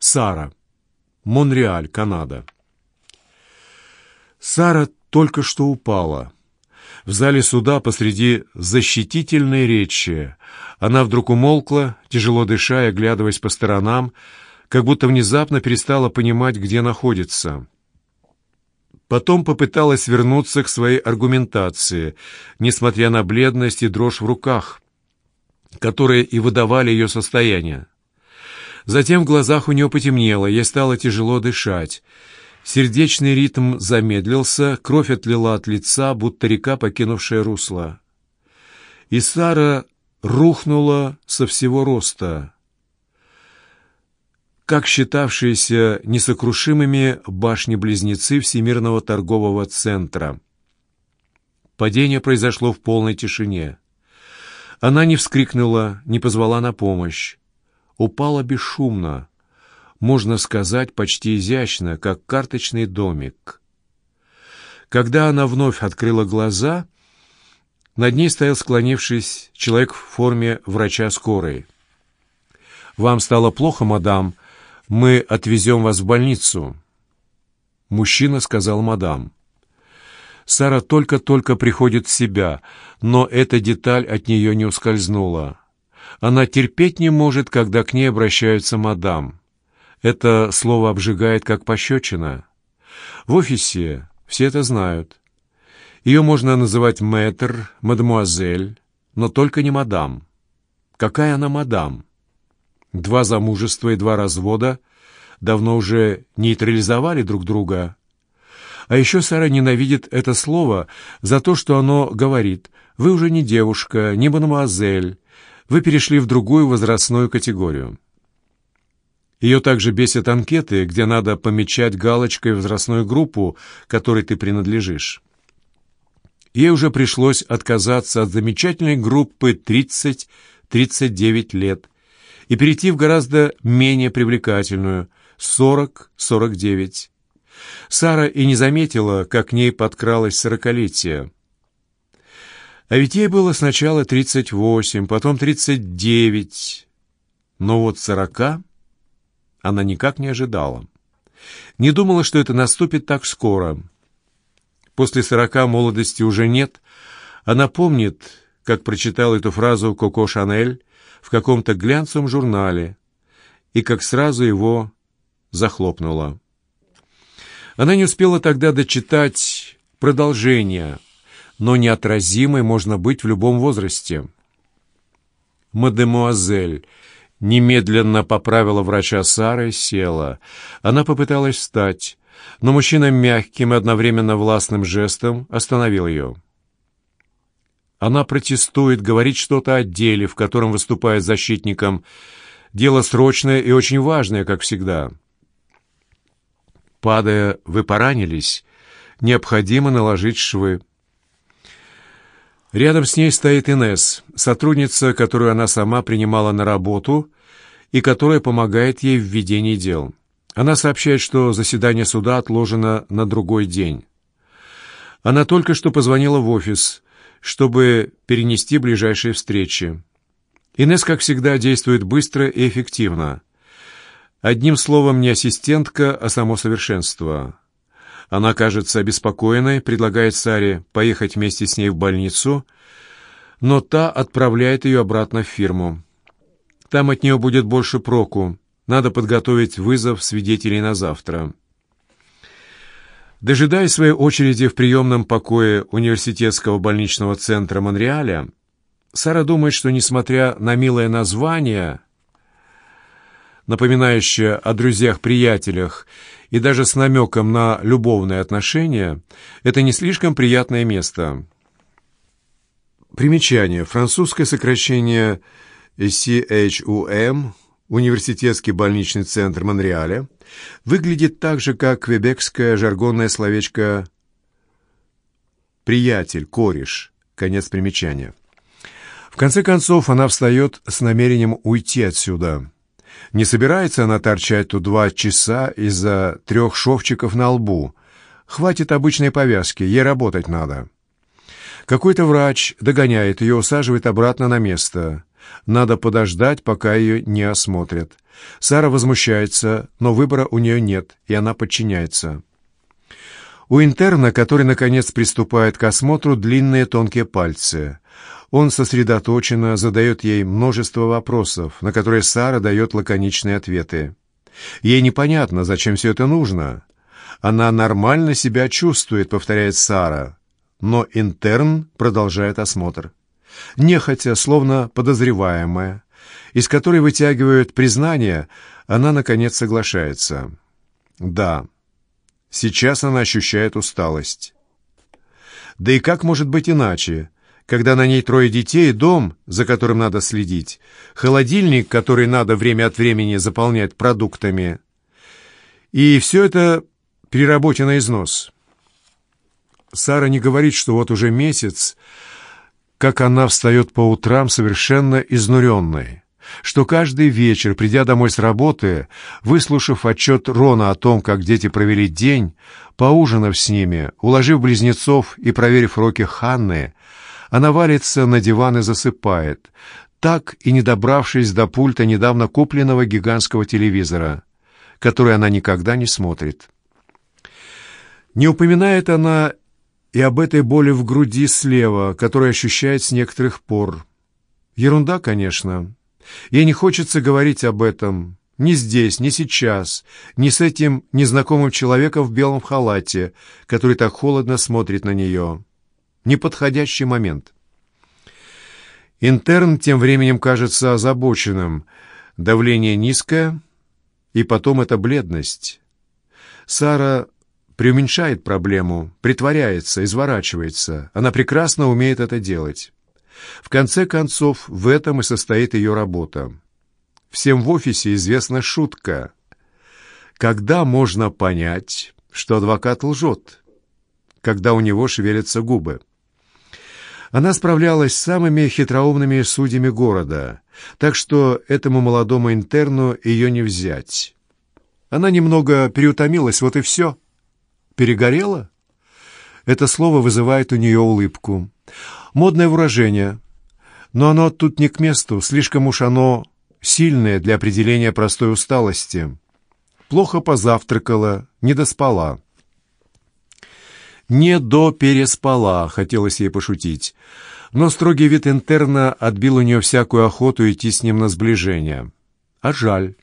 Сара. Монреаль, Канада. Сара только что упала. В зале суда посреди защитительной речи она вдруг умолкла, тяжело дыша и оглядываясь по сторонам, как будто внезапно перестала понимать, где находится. Потом попыталась вернуться к своей аргументации, несмотря на бледность и дрожь в руках, которые и выдавали ее состояние. Затем в глазах у нее потемнело, ей стало тяжело дышать. Сердечный ритм замедлился, кровь отлила от лица, будто река, покинувшая русло. И Сара рухнула со всего роста, как считавшиеся несокрушимыми башни-близнецы Всемирного торгового центра. Падение произошло в полной тишине. Она не вскрикнула, не позвала на помощь. Упала бесшумно, можно сказать, почти изящно, как карточный домик. Когда она вновь открыла глаза, над ней стоял склонившись человек в форме врача скорой. «Вам стало плохо, мадам? Мы отвезем вас в больницу». Мужчина сказал мадам. Сара только-только приходит в себя, но эта деталь от нее не ускользнула. Она терпеть не может, когда к ней обращаются мадам. Это слово обжигает, как пощечина. В офисе все это знают. Ее можно называть мэтр, мадемуазель, но только не мадам. Какая она мадам? Два замужества и два развода давно уже нейтрализовали друг друга. А еще Сара ненавидит это слово за то, что оно говорит «Вы уже не девушка, не мадемуазель, вы перешли в другую возрастную категорию». Ее также бесят анкеты, где надо помечать галочкой возрастную группу, которой ты принадлежишь. Ей уже пришлось отказаться от замечательной группы 30-39 лет и перейти в гораздо менее привлекательную 40-49. Сара и не заметила, как к ней подкралось сорокалетие. А ведь ей было сначала 38, потом 39, но вот сорока она никак не ожидала. Не думала, что это наступит так скоро. После сорока молодости уже нет. Она помнит, как прочитала эту фразу Коко Шанель в каком-то глянцевом журнале и как сразу его захлопнула. Она не успела тогда дочитать продолжение, но неотразимой можно быть в любом возрасте. «Мадемуазель», Немедленно поправила врача Сара и села. Она попыталась встать, но мужчина мягким и одновременно властным жестом остановил ее. Она протестует, говорит что-то о деле, в котором выступает защитником. Дело срочное и очень важное, как всегда. Падая, вы поранились. Необходимо наложить швы. Рядом с ней стоит Инес, сотрудница, которую она сама принимала на работу и которая помогает ей в ведении дел. Она сообщает, что заседание суда отложено на другой день. Она только что позвонила в офис, чтобы перенести ближайшие встречи. Инес, как всегда, действует быстро и эффективно. Одним словом, не ассистентка, а само совершенство. Она кажется обеспокоенной, предлагает Саре поехать вместе с ней в больницу, но та отправляет ее обратно в фирму. Там от нее будет больше проку. Надо подготовить вызов свидетелей на завтра. Дожидаясь своей очереди в приемном покое университетского больничного центра Монреаля, Сара думает, что, несмотря на милое название, напоминающее о друзьях-приятелях и даже с намеком на любовные отношения, это не слишком приятное место. Примечание. Французское сокращение CHUM, Университетский больничный центр Монреаля, выглядит так же, как квебекское жаргонное словечко «приятель», «кореш». Конец примечания. В конце концов, она встает с намерением уйти отсюда. Не собирается она торчать тут два часа из-за трех шовчиков на лбу. Хватит обычной повязки, ей работать надо. Какой-то врач догоняет ее, усаживает обратно на место. Надо подождать, пока ее не осмотрят. Сара возмущается, но выбора у нее нет, и она подчиняется. У интерна, который, наконец, приступает к осмотру, длинные тонкие пальцы. Он сосредоточенно задает ей множество вопросов, на которые Сара дает лаконичные ответы. Ей непонятно, зачем все это нужно. Она нормально себя чувствует, повторяет Сара. Но интерн продолжает осмотр. Нехотя, словно подозреваемая, из которой вытягивают признание, она, наконец, соглашается. Да, сейчас она ощущает усталость. Да и как может быть иначе, когда на ней трое детей, дом, за которым надо следить, холодильник, который надо время от времени заполнять продуктами, и все это при работе на износ. Сара не говорит, что вот уже месяц, как она встает по утрам совершенно изнуренной что каждый вечер, придя домой с работы, выслушав отчет Рона о том, как дети провели день, поужинав с ними, уложив близнецов и проверив уроки Ханны, она валится на диван и засыпает, так и не добравшись до пульта недавно купленного гигантского телевизора, который она никогда не смотрит. Не упоминает она и об этой боли в груди слева, которую ощущает с некоторых пор. Ерунда, конечно, Ей не хочется говорить об этом ни здесь, ни сейчас, ни с этим незнакомым человеком в белом халате, который так холодно смотрит на нее. Неподходящий момент. Интерн тем временем кажется озабоченным. Давление низкое, и потом это бледность. Сара преуменьшает проблему, притворяется, изворачивается. Она прекрасно умеет это делать. В конце концов, в этом и состоит ее работа. Всем в офисе известна шутка. Когда можно понять, что адвокат лжет? Когда у него шевелятся губы. Она справлялась с самыми хитроумными судьями города, так что этому молодому интерну ее не взять. Она немного переутомилась, вот и все. Перегорела? Это слово вызывает у нее улыбку. Модное выражение, но оно тут не к месту, слишком уж оно сильное для определения простой усталости. Плохо позавтракала, не доспала. «Не до переспала», — хотелось ей пошутить. Но строгий вид интерна отбил у нее всякую охоту идти с ним на сближение. А жаль.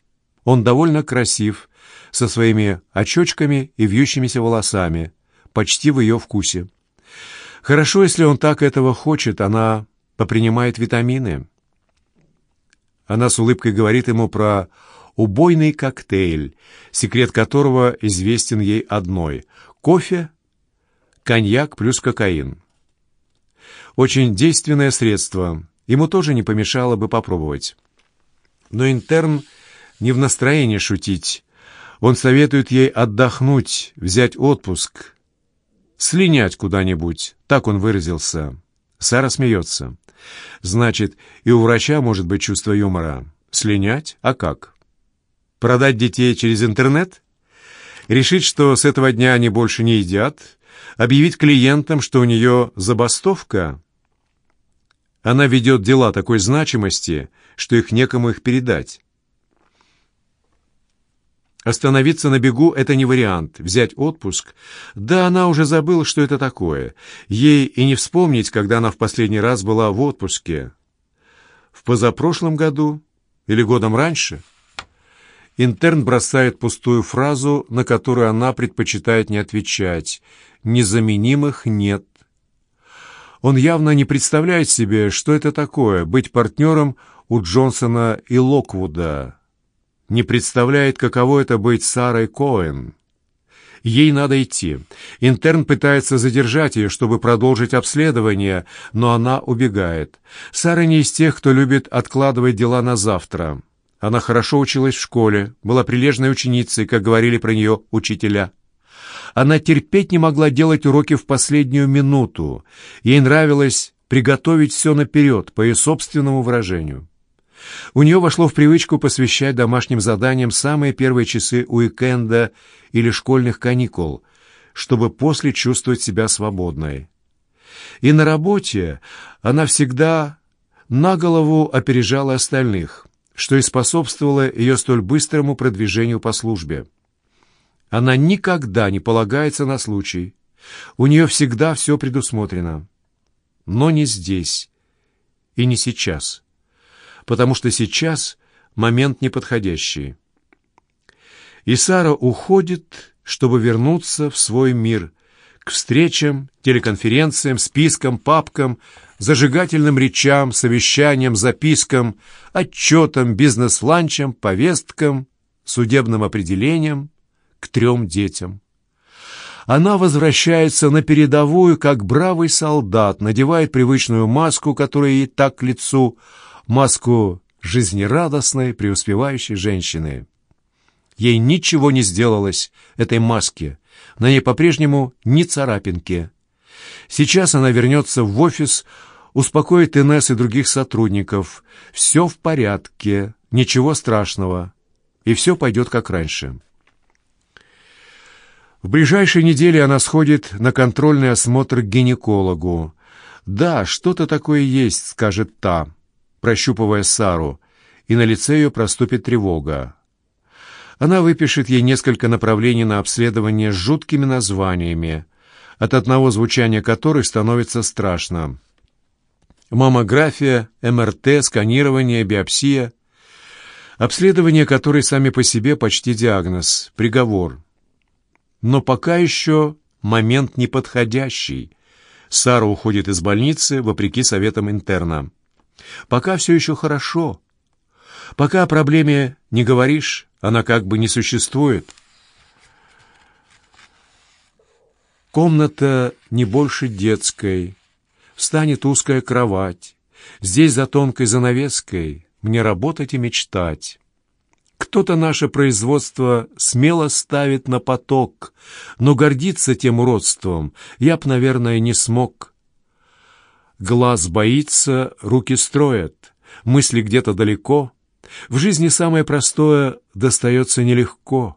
Он довольно красив, со своими очочками и вьющимися волосами, почти в ее вкусе. Хорошо, если он так этого хочет, она попринимает витамины. Она с улыбкой говорит ему про убойный коктейль, секрет которого известен ей одной — кофе, коньяк плюс кокаин. Очень действенное средство, ему тоже не помешало бы попробовать. Но интерн не в настроении шутить. Он советует ей отдохнуть, взять отпуск, слинять куда-нибудь, так он выразился. Сара смеется. Значит, и у врача может быть чувство юмора. Слинять? А как? Продать детей через интернет? Решить, что с этого дня они больше не едят? Объявить клиентам, что у нее забастовка? Она ведет дела такой значимости, что их некому их передать. Остановиться на бегу — это не вариант. Взять отпуск? Да, она уже забыла, что это такое. Ей и не вспомнить, когда она в последний раз была в отпуске. В позапрошлом году? Или годом раньше? Интерн бросает пустую фразу, на которую она предпочитает не отвечать. Незаменимых нет. Он явно не представляет себе, что это такое — быть партнером у Джонсона и Локвуда не представляет, каково это быть Сарой Коэн. Ей надо идти. Интерн пытается задержать ее, чтобы продолжить обследование, но она убегает. Сара не из тех, кто любит откладывать дела на завтра. Она хорошо училась в школе, была прилежной ученицей, как говорили про нее учителя. Она терпеть не могла делать уроки в последнюю минуту. Ей нравилось приготовить все наперед, по ее собственному выражению. У нее вошло в привычку посвящать домашним заданиям самые первые часы уикенда или школьных каникул, чтобы после чувствовать себя свободной. И на работе она всегда на голову опережала остальных, что и способствовало ее столь быстрому продвижению по службе. Она никогда не полагается на случай. У нее всегда все предусмотрено. Но не здесь и не сейчас, потому что сейчас момент неподходящий. И Сара уходит, чтобы вернуться в свой мир, к встречам, телеконференциям, спискам, папкам, зажигательным речам, совещаниям, запискам, отчетам, бизнес-ланчам, повесткам, судебным определениям, к трем детям. Она возвращается на передовую, как бравый солдат, надевает привычную маску, которая ей так к лицу, маску жизнерадостной, преуспевающей женщины. Ей ничего не сделалось, этой маске. На ней по-прежнему ни царапинки. Сейчас она вернется в офис, успокоит Инесс и других сотрудников. Все в порядке, ничего страшного. И все пойдет как раньше. В ближайшие недели она сходит на контрольный осмотр к гинекологу. «Да, что-то такое есть», — скажет та, прощупывая Сару, и на лице ее проступит тревога. Она выпишет ей несколько направлений на обследование с жуткими названиями, от одного звучания которых становится страшно. Маммография, МРТ, сканирование, биопсия. Обследование, которые сами по себе почти диагноз, приговор. Но пока еще момент неподходящий. Сара уходит из больницы, вопреки советам интерна. Пока все еще хорошо. Пока о проблеме не говоришь, она как бы не существует. Комната не больше детской. Встанет узкая кровать. Здесь за тонкой занавеской мне работать и мечтать. Кто-то наше производство смело ставит на поток, но гордиться тем уродством я б, наверное, не смог. Глаз боится, руки строят, мысли где-то далеко. В жизни самое простое достается нелегко.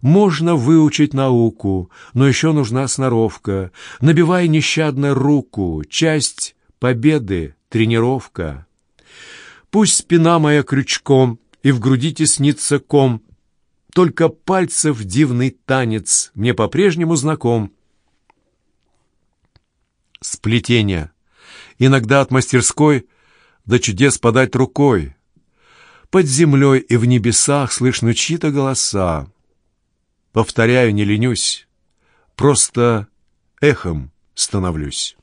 Можно выучить науку, но еще нужна сноровка. Набивай нещадно руку, часть победы — тренировка. Пусть спина моя крючком — и в груди теснится ком. Только пальцев дивный танец мне по-прежнему знаком. Сплетение. Иногда от мастерской до чудес подать рукой. Под землей и в небесах слышны чьи-то голоса. Повторяю, не ленюсь, просто эхом становлюсь.